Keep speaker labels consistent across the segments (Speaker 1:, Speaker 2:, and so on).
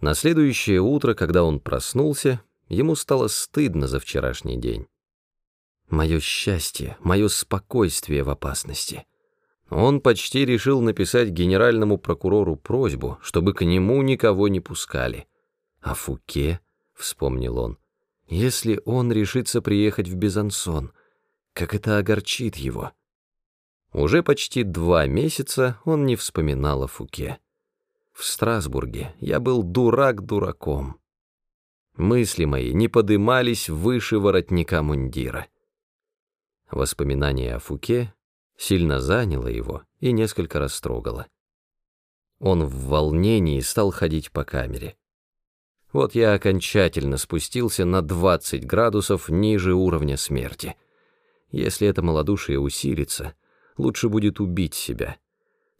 Speaker 1: На следующее утро, когда он проснулся, ему стало стыдно за вчерашний день. Мое счастье, мое спокойствие в опасности. Он почти решил написать генеральному прокурору просьбу, чтобы к нему никого не пускали. А Фуке, — вспомнил он, — если он решится приехать в Безансон, как это огорчит его. Уже почти два месяца он не вспоминал о Фуке. В Страсбурге я был дурак дураком. Мысли мои не подымались выше воротника мундира. Воспоминание о Фуке сильно заняло его и несколько растрогало. Он в волнении стал ходить по камере. Вот я окончательно спустился на 20 градусов ниже уровня смерти. Если это малодушие усилится, лучше будет убить себя.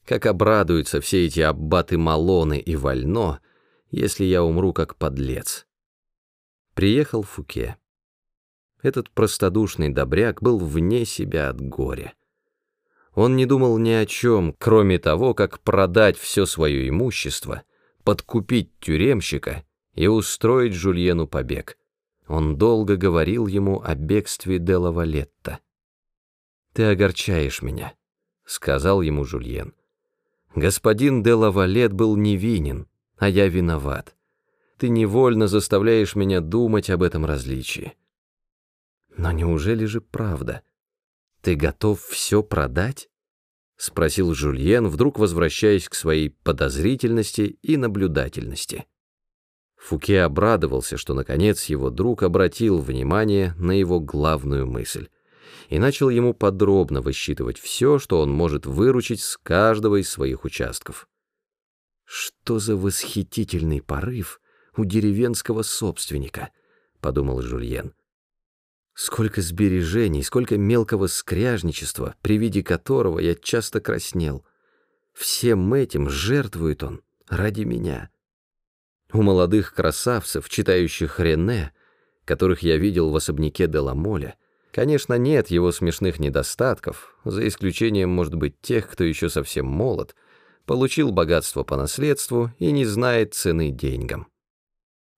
Speaker 1: Как обрадуются все эти аббаты Малоны и Вально, если я умру как подлец. Приехал Фуке. Этот простодушный добряк был вне себя от горя. Он не думал ни о чем, кроме того, как продать все свое имущество, подкупить тюремщика и устроить Жульену побег. Он долго говорил ему о бегстве Делла Валетта. «Ты огорчаешь меня», — сказал ему Жульен. «Господин де Лавалет был невинен, а я виноват. Ты невольно заставляешь меня думать об этом различии». «Но неужели же правда? Ты готов все продать?» — спросил Жульен, вдруг возвращаясь к своей подозрительности и наблюдательности. Фуке обрадовался, что, наконец, его друг обратил внимание на его главную мысль и начал ему подробно высчитывать все, что он может выручить с каждого из своих участков. «Что за восхитительный порыв у деревенского собственника», — подумал Жульен. «Сколько сбережений, сколько мелкого скряжничества, при виде которого я часто краснел. Всем этим жертвует он ради меня». У молодых красавцев, читающих Рене, которых я видел в особняке Деламоля, Конечно, нет его смешных недостатков, за исключением, может быть, тех, кто еще совсем молод, получил богатство по наследству и не знает цены деньгам.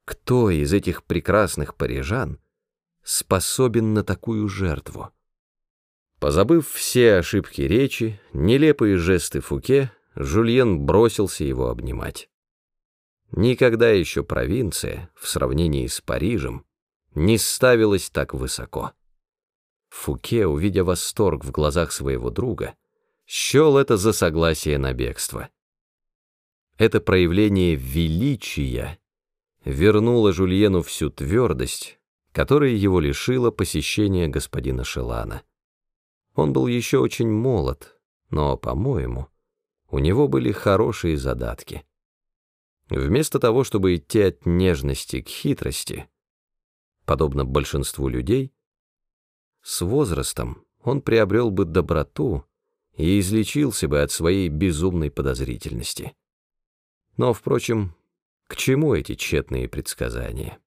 Speaker 1: Кто из этих прекрасных парижан способен на такую жертву? Позабыв все ошибки речи, нелепые жесты Фуке, Жульен бросился его обнимать. Никогда еще провинция, в сравнении с Парижем, не ставилась так высоко. Фуке, увидя восторг в глазах своего друга, счел это за согласие на бегство. Это проявление величия вернуло Жульену всю твердость, которая его лишила посещения господина Шелана. Он был еще очень молод, но, по-моему, у него были хорошие задатки. Вместо того, чтобы идти от нежности к хитрости, подобно большинству людей, с возрастом он приобрел бы доброту и излечился бы от своей безумной подозрительности. Но, впрочем, к чему эти тщетные предсказания?